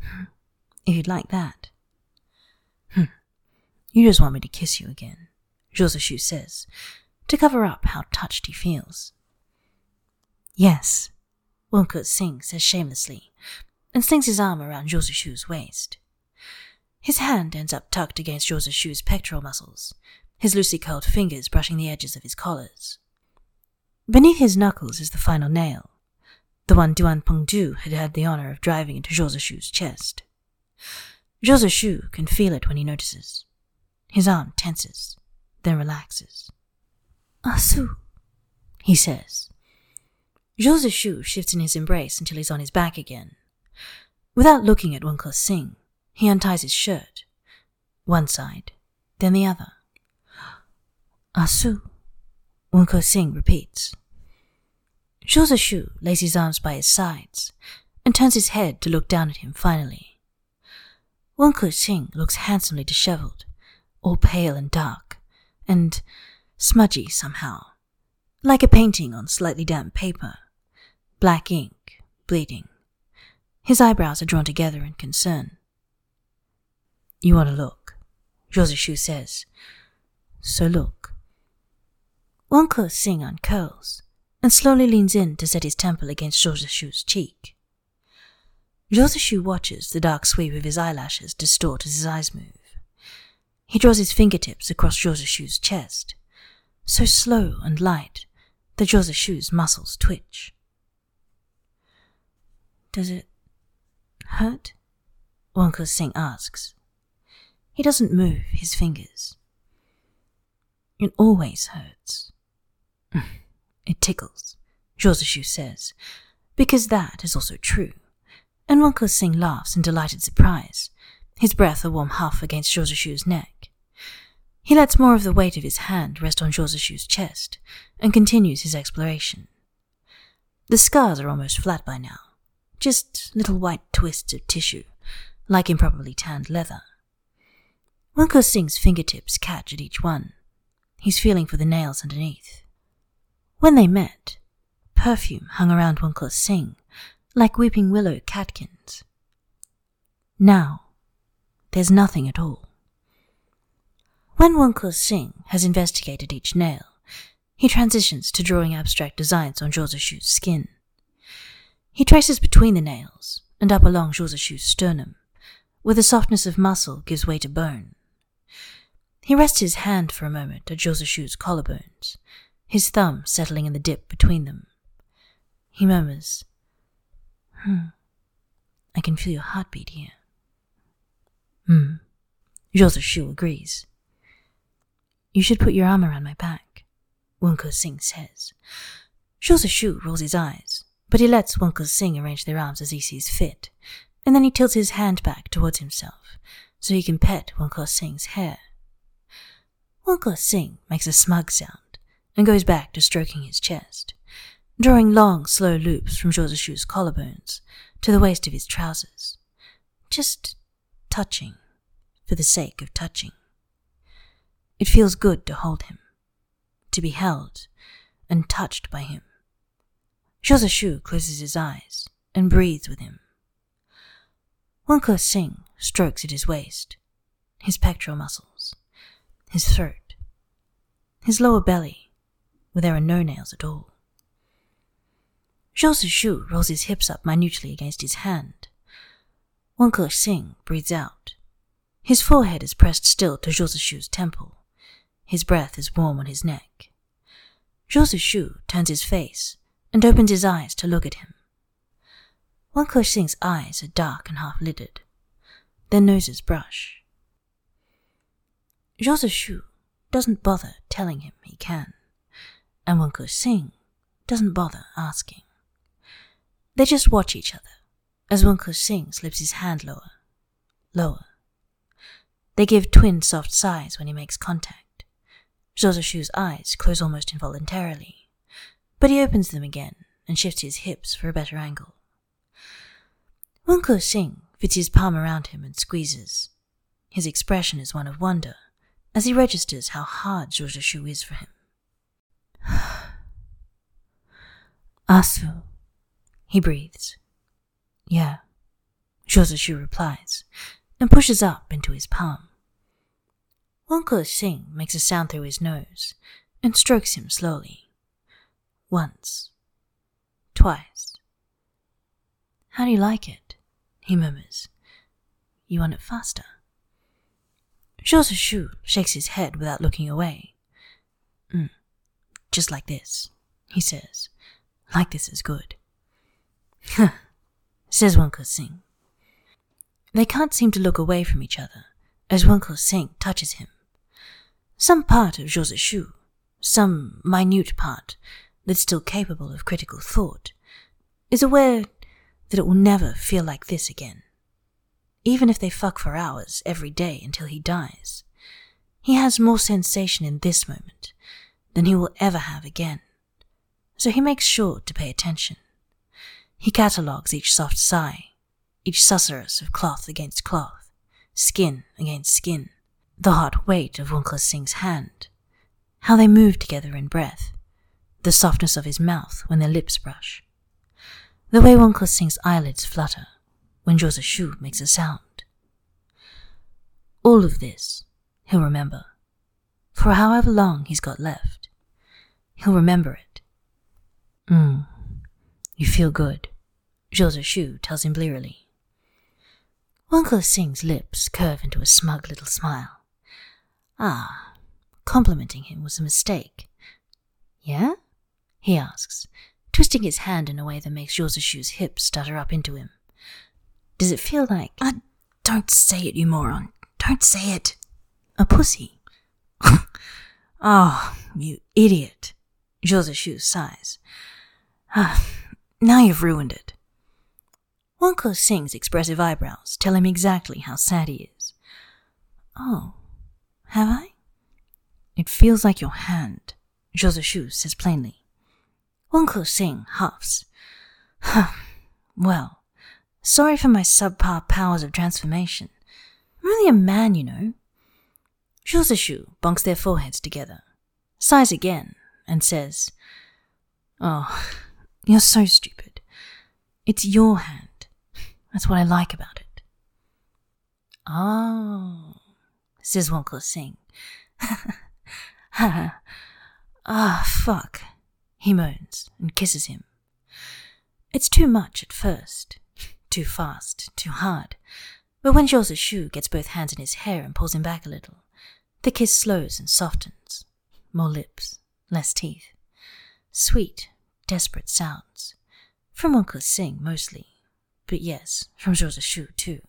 If you'd like that. Hmm. You just want me to kiss you again, Zhou says, to cover up how touched he feels. Yes, Wen Kexing says shamelessly, and slings his arm around Zhou waist. His hand ends up tucked against Zhou Zishu's pectoral muscles, his loosely curled fingers brushing the edges of his collars. Beneath his knuckles is the final nail, the one Duan Pengju had had the honor of driving into Zhou Zishu's chest. Zishu can feel it when he notices. His arm tenses, then relaxes. Asu, he says. Zishu shifts in his embrace until he's on his back again. Without looking at Wen Kexing, he unties his shirt. One side, then the other. Ah, Asu, Wen Kexing repeats. Zhou Zishu lays his arms by his sides and turns his head to look down at him finally. Wen Kexing looks handsomely disheveled, all pale and dark, and smudgy somehow, like a painting on slightly damp paper, black ink, bleeding. His eyebrows are drawn together in concern. You want to look, Zhou Zishu says. So look. Wen Kexing uncurls and slowly leans in to set his temple against Zhou Zishu's cheek. Zhou Zishu watches the dark sweep of his eyelashes distort as his eyes move. He draws his fingertips across Zhou Zishu's chest, so slow and light that Zhou Zishu's muscles twitch. Does it hurt? Wen Kexing asks. He doesn't move his fingers. It always hurts. It tickles, Zishu says, because that is also true. And Wen Singh laughs in delighted surprise, his breath a warm huff against Zhou Zishu's neck. He lets more of the weight of his hand rest on Zhou Zishu's chest and continues his exploration. The scars are almost flat by now, just little white twists of tissue, like improperly tanned leather. Wen Kexing's fingertips catch at each one. He's feeling for the nails underneath. When they met, perfume hung around Wen Kexing like weeping willow catkins. Now, there's nothing at all. When Wen Kexing has investigated each nail, he transitions to drawing abstract designs on Zhou Zishu's skin. He traces between the nails and up along Zhou Zishu's sternum, where the softness of muscle gives way to bone. He rests his hand for a moment at Zhou collarbones, his thumb settling in the dip between them. He murmurs, Hmm, I can feel your heartbeat here. Hmm, Zishu agrees. You should put your arm around my back, Wen Kexing says. Zishu rolls his eyes, but he lets Wen Kexing arrange their arms as he sees fit, and then he tilts his hand back towards himself so he can pet Wen Kexing's hair. Wen Kexing makes a smug sound and goes back to stroking his chest, drawing long, slow loops from Zhou Zishu's collarbones to the waist of his trousers. Just touching for the sake of touching. It feels good to hold him, to be held and touched by him. Zishu closes his eyes and breathes with him. Wen Kexing strokes at his waist, his pectoral muscles, his throat, his lower belly, where there are no nails at all. Zhou Shu rolls his hips up minutely against his hand. Wen Kexing breathes out. His forehead is pressed still to Zhou Shu's temple. His breath is warm on his neck. Zhou Shu turns his face and opens his eyes to look at him. Wen Kexing's eyes are dark and half lidded. Their noses brush. Zhou Shu doesn't bother telling him he can, and Wen Kexing doesn't bother asking. They just watch each other as Wen Kexing slips his hand lower, lower. They give twin soft sighs when he makes contact. Zhou Shu's eyes close almost involuntarily, but he opens them again and shifts his hips for a better angle. Wen Kexing fits his palm around him and squeezes. His expression is one of wonder as he registers how hard Shu is for him. Asu, he breathes. Yeah, Shu replies, and pushes up into his palm. Wen Kexing makes a sound through his nose and strokes him slowly. Once. Twice. How do you like it? he murmurs. You want it faster? Shu shakes his head without looking away. Mm, just like this, he says. Like this is good. Huh, says Wen Kexing. They can't seem to look away from each other as Wen Kexing touches him. Some part of Zhou Shu, some minute part that's still capable of critical thought, is aware that it will never feel like this again. Even if they fuck for hours every day until he dies, he has more sensation in this moment than he will ever have again. So he makes sure to pay attention. He catalogues each soft sigh, each susurrus of cloth against cloth, skin against skin, the hot weight of Wen Kexing's hand, how they move together in breath, the softness of his mouth when their lips brush, the way Wen Kexing's eyelids flutter when Zhou Shu makes a sound. All of this he'll remember, for however long he's got left. He'll remember it. Mm, you feel good, Zhou Shu tells him blearily. Wen Kexing's lips curve into a smug little smile. Ah, complimenting him was a mistake. Yeah? he asks, twisting his hand in a way that makes Zhou Shu's hips stutter up into him. Does it feel like. Uh, don't say it, you moron. Don't say it. A pussy. oh, you idiot. Zhou sighs. Ah, now you've ruined it. Wen Kexing's expressive eyebrows tell him exactly how sad he is. Oh, have I? It feels like your hand, Zhou says plainly. Wen Kexing huffs. well, sorry for my subpar powers of transformation. I'm only a man, you know. Zhou Shu bunks their foreheads together, sighs again, and says, Oh, you're so stupid. It's your hand. That's what I like about it. Oh, says Wen Kexing. ah, fuck, he moans and kisses him. It's too much at first, too fast, too hard. But when Shu gets both hands in his hair and pulls him back a little, the kiss slows and softens. More lips, less teeth. Sweet, desperate sounds. From Wen Kexing mostly, but yes, from Shu too.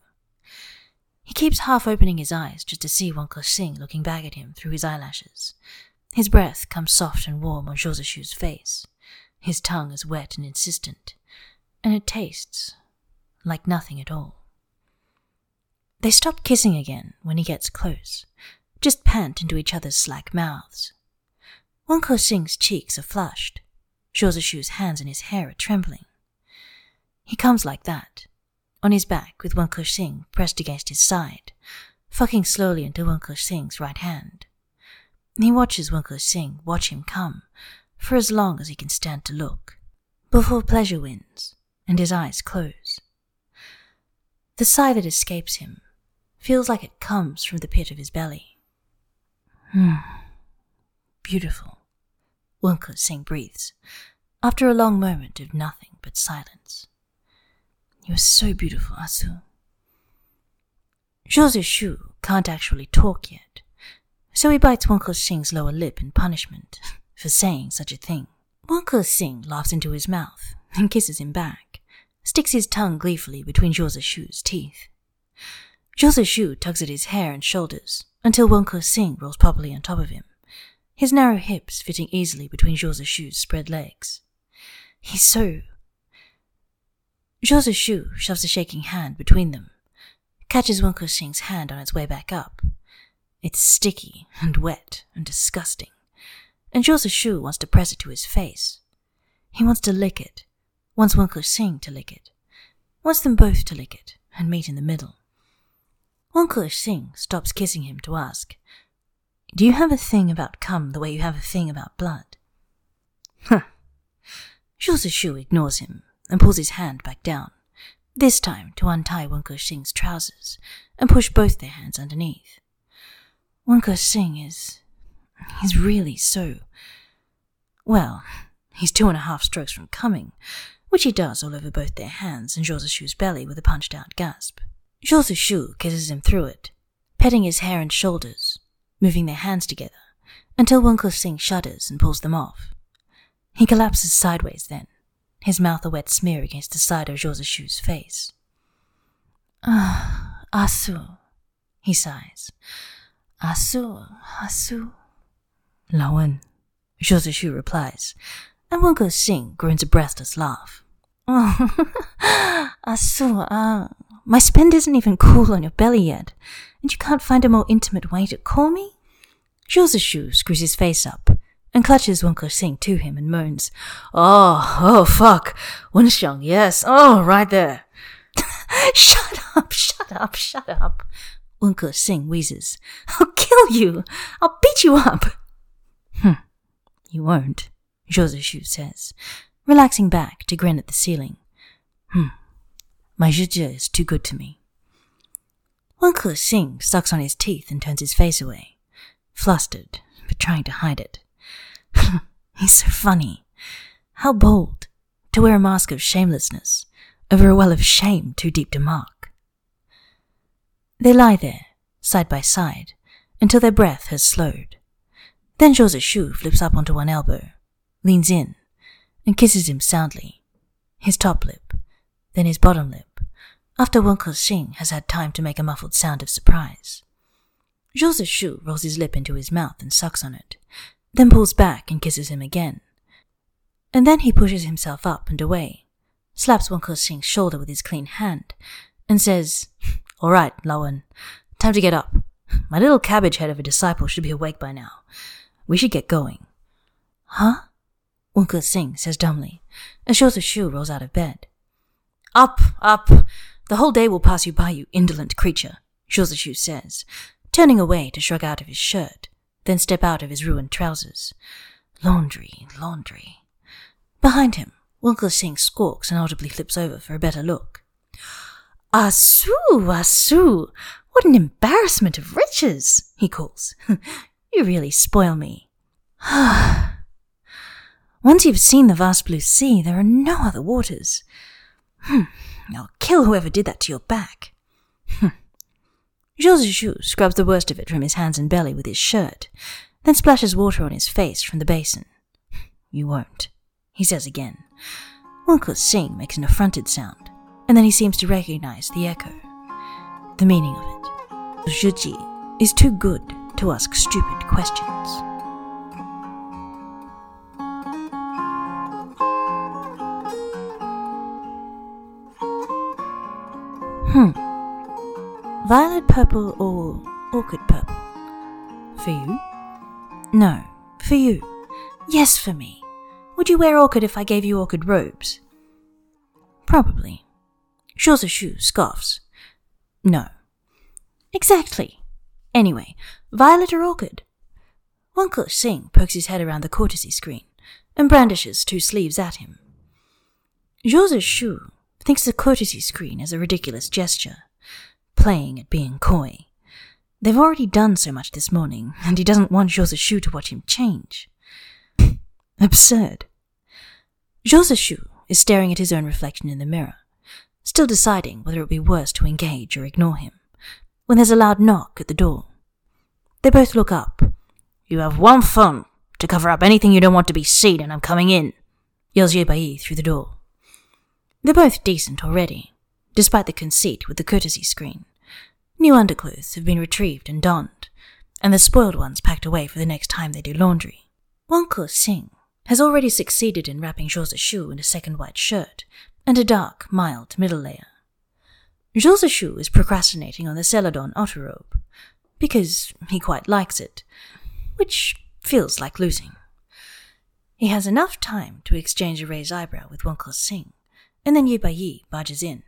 He keeps half opening his eyes just to see Wen Kexing looking back at him through his eyelashes. His breath comes soft and warm on Zhou Shu's face. His tongue is wet and insistent, and it tastes like nothing at all. They stop kissing again when he gets close, just pant into each other's slack mouths. Wen Kexing's cheeks are flushed. Zhou Shu's hands in his hair are trembling. He comes like that, on his back with Wen Kexing pressed against his side, fucking slowly into Wen Kexing's right hand. He watches Wen Kexing watch him come for as long as he can stand to look, before pleasure wins and his eyes close. The sigh that escapes him feels like it comes from the pit of his belly. Hmm. Beautiful, Wen Kexing breathes, after a long moment of nothing but silence. You are so beautiful, Asu. Shu can't actually talk yet. So he bites Wen Kexing's lower lip in punishment for saying such a thing. Wen Kexing laughs into his mouth and kisses him back, sticks his tongue gleefully between Zhou Zishu's teeth. Zishu tugs at his hair and shoulders until Wen Kexing rolls properly on top of him, his narrow hips fitting easily between Zhou Zishu's spread legs. He's so... Zishu shoves a shaking hand between them, catches Wen Kexing's hand on its way back up. It's sticky and wet and disgusting, and Zishu wants to press it to his face. He wants to lick it, wants Wen Kexing to lick it, wants them both to lick it and meet in the middle. Wen Singh stops kissing him to ask, Do you have a thing about cum the way you have a thing about blood? Huh. Zishu ignores him and pulls his hand back down, this time to untie Wen Singh's trousers and push both their hands underneath. Wen Singh is. he's really so. Well, he's two and a half strokes from coming, which he does all over both their hands and Zhou Zishu's belly with a punched out gasp. Zishu kisses him through it, petting his hair and shoulders, moving their hands together until Wen Kexing shudders and pulls them off. He collapses sideways then, his mouth a wet smear against the side of Zhou Zishu's face. Ah, Asu, he sighs. Asu, Asu. Lao Wen, Zishu replies, and Wen Kexing grins a breathless laugh. Oh, Asu, ah, my spend isn't even cool on your belly yet, and you can't find a more intimate way to call me? Zishu screws his face up and clutches Wen Singh to him and moans, Oh, oh, fuck. Wenxiang, yes. Oh, right there. shut up, shut up, shut up. Wen Singh wheezes. I'll kill you. I'll beat you up. Hm, you won't, Zishu says, relaxing back to grin at the ceiling. Hmm, my zhiji is too good to me. Wen Kexing sucks on his teeth and turns his face away, flustered, but trying to hide it. He's so funny. How bold to wear a mask of shamelessness over a well of shame too deep to mark. They lie there, side by side, until their breath has slowed. Then Zhou Zishu flips up onto one elbow, leans in, and kisses him soundly, his top lip, then his bottom lip, after Wen Kexing has had time to make a muffled sound of surprise. Zhou Zishu rolls his lip into his mouth and sucks on it, then pulls back and kisses him again. And then he pushes himself up and away, slaps Wen Kexing's shoulder with his clean hand, and says, All right, Lao Wen, time to get up. My little cabbage head of a disciple should be awake by now. We should get going. Huh? Wen Kexing says dumbly, as Zhou Zishu rolls out of bed. Up, up! The whole day will pass you by, you indolent creature, Zhou Zishu says, turning away to shrug out of his shirt, then step out of his ruined trousers. Laundry, laundry. Behind him, Wen Kexing squawks and audibly flips over for a better look. Asu, Asu, what an embarrassment of riches, he calls. you really spoil me. Ah, Once you've seen the vast blue sea, there are no other waters. Hmm, I'll kill whoever did that to your back. Hmm. Zhou Zishu scrubs the worst of it from his hands and belly with his shirt, then splashes water on his face from the basin. You won't, he says again. Wen Kexing makes an affronted sound, and then he seems to recognize the echo. The meaning of it. Zhiji is too good to ask stupid questions. Hmm. Violet purple or orchid purple? For you? No, for you. Yes, for me. Would you wear orchid if I gave you orchid robes? Probably. Zhou Zishu scoffs. No. Exactly. Anyway, violet or orchid? Wen Kexing pokes his head around the courtesy screen and brandishes two sleeves at him. Zhou Zishu thinks the courtesy screen is a ridiculous gesture, playing at being coy. They've already done so much this morning, and he doesn't want Zhou to watch him change. Absurd. Zhou is staring at his own reflection in the mirror, still deciding whether it would be worse to engage or ignore him, when there's a loud knock at the door. They both look up. You have one phone to cover up anything you don't want to be seen, and I'm coming in, yells Yebai through the door. They're both decent already, despite the conceit with the courtesy screen. New underclothes have been retrieved and donned, and the spoiled ones packed away for the next time they do laundry. Wen Kexing has already succeeded in wrapping Zhou Shu in a second white shirt and a dark, mild middle layer. Zhou Shu is procrastinating on the Celadon outer robe, because he quite likes it, which feels like losing. He has enough time to exchange a raised eyebrow with Wen Kexing, and then Ye Baiyi barges in.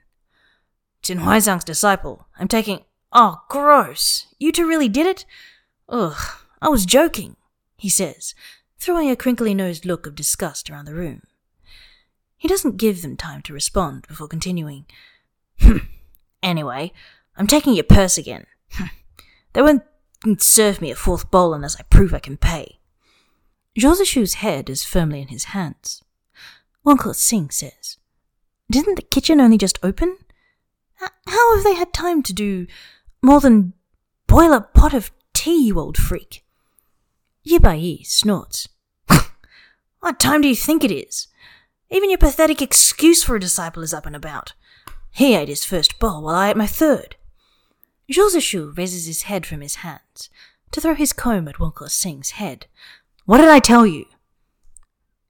Qin Huaizhang's disciple. I'm taking. Oh, gross. You two really did it? Ugh, I was joking, he says, throwing a crinkly nosed look of disgust around the room. He doesn't give them time to respond before continuing. Hmm, anyway, I'm taking your purse again. Hmm, they won't serve me a fourth bowl unless I prove I can pay. Zhou head is firmly in his hands. Wen Kexing says, Didn't the kitchen only just open? How have they had time to do more than boil a pot of tea, you old freak? Yibai snorts. what time do you think it is? Even your pathetic excuse for a disciple is up and about. He ate his first bowl while I ate my third. Zhou raises his head from his hands to throw his comb at Wen Kexing's head. What did I tell you?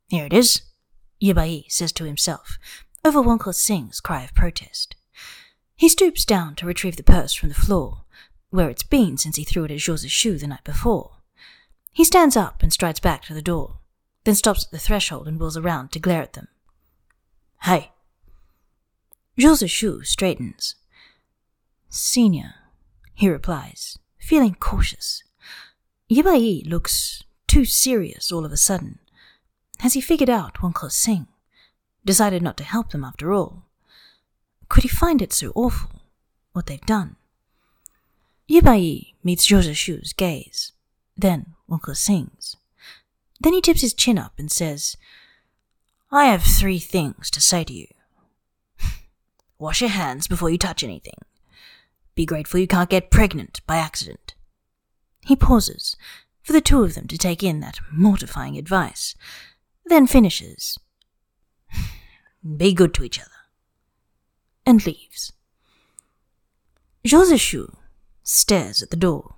Here it is, Yibai says to himself, over Wen Kexing's cry of protest. He stoops down to retrieve the purse from the floor, where it's been since he threw it at Zhou Shu the night before. He stands up and strides back to the door, then stops at the threshold and wheels around to glare at them. Hey. Zhou Shu straightens. Senior, he replies, feeling cautious. Yibai looks too serious all of a sudden. Has he figured out Wen Kexing? Decided not to help them after all? Could he find it so awful, what they've done? Yibai meets Zhou Shu's gaze, then Wen Kexing's. Then he tips his chin up and says, I have three things to say to you. Wash your hands before you touch anything. Be grateful you can't get pregnant by accident. He pauses for the two of them to take in that mortifying advice, then finishes. Be good to each other and leaves. Zhou stares at the door.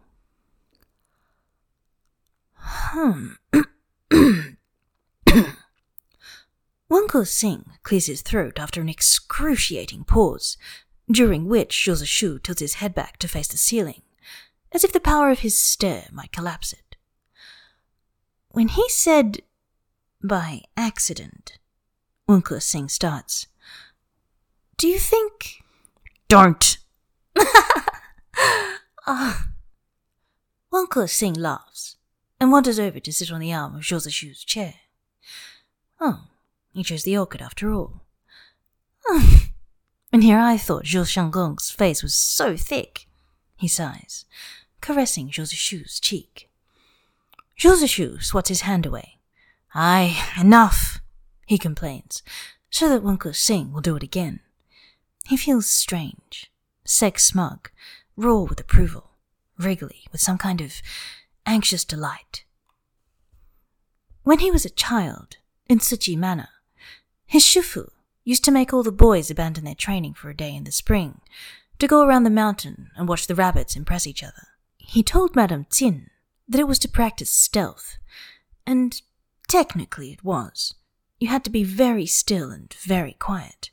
Hmm. Wen Kexing clears his throat after an excruciating pause, during which Zhou tilts his head back to face the ceiling, as if the power of his stare might collapse it. When he said, by accident, Wen Kexing starts, do you think. Don't! uh, Wen Kexing laughs and wanders over to sit on the arm of Zhou Shu's chair. Oh, he chose the orchid after all. and here I thought Zhou Shanggong's face was so thick, he sighs, caressing Zhou Shu's cheek. Zhou Shu swats his hand away. Aye, enough, he complains, so that Wen Kexing will do it again. He feels strange, sex smug, raw with approval, wriggly with some kind of anxious delight. When he was a child, in Siji Manor, his shifu used to make all the boys abandon their training for a day in the spring to go around the mountain and watch the rabbits impress each other. He told Madame Tin that it was to practice stealth, and technically it was. You had to be very still and very quiet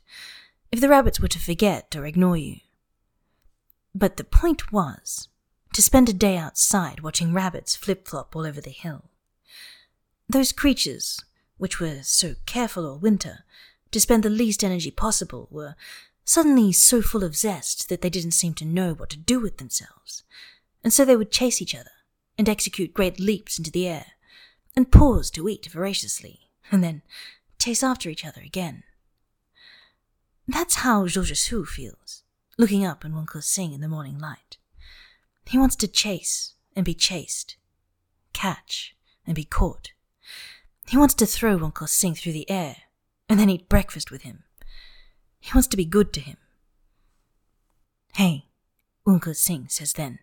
if the rabbits were to forget or ignore you. But the point was to spend a day outside watching rabbits flip flop all over the hill. Those creatures, which were so careful all winter to spend the least energy possible, were suddenly so full of zest that they didn't seem to know what to do with themselves, and so they would chase each other and execute great leaps into the air, and pause to eat voraciously, and then chase after each other again. That's how Shu feels, looking up at Wen Kexing in the morning light. He wants to chase and be chased, catch and be caught. He wants to throw Wen Kexing through the air and then eat breakfast with him. He wants to be good to him. Hey, Wen Kexing says then,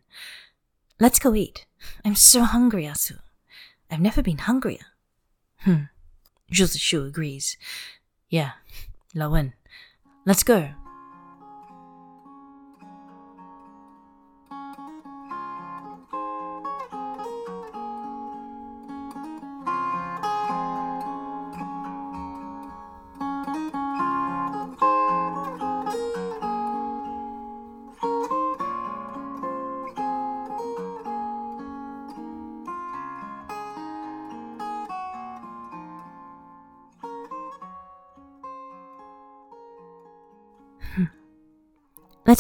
Let's go eat. I'm so hungry, Asu. I've never been hungrier. Hmm. Shu agrees. Yeah, Lao Wen. Let's go.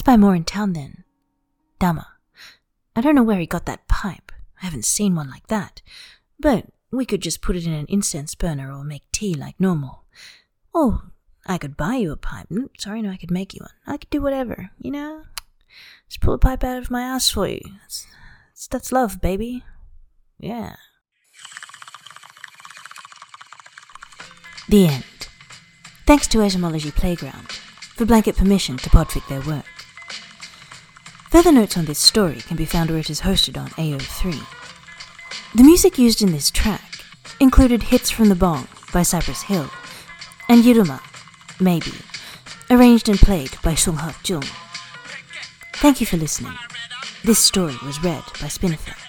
Buy more in town then. Dama. I don't know where he got that pipe. I haven't seen one like that. But we could just put it in an incense burner or make tea like normal. Oh, I could buy you a pipe. Mm, Sorry, no, I could make you one. I could do whatever, you know? Just pull a pipe out of my ass for you. That's, that's, that's love, baby. Yeah. The end. Thanks to Etymology Playground for blanket permission to podfic their work. Further notes on this story can be found where it is hosted on AO3. The music used in this track included Hits from the Bong by Cypress Hill and Yiruma, Maybe, arranged and played by Sung Hak Jung. Thank you for listening. This story was read by Spinifex.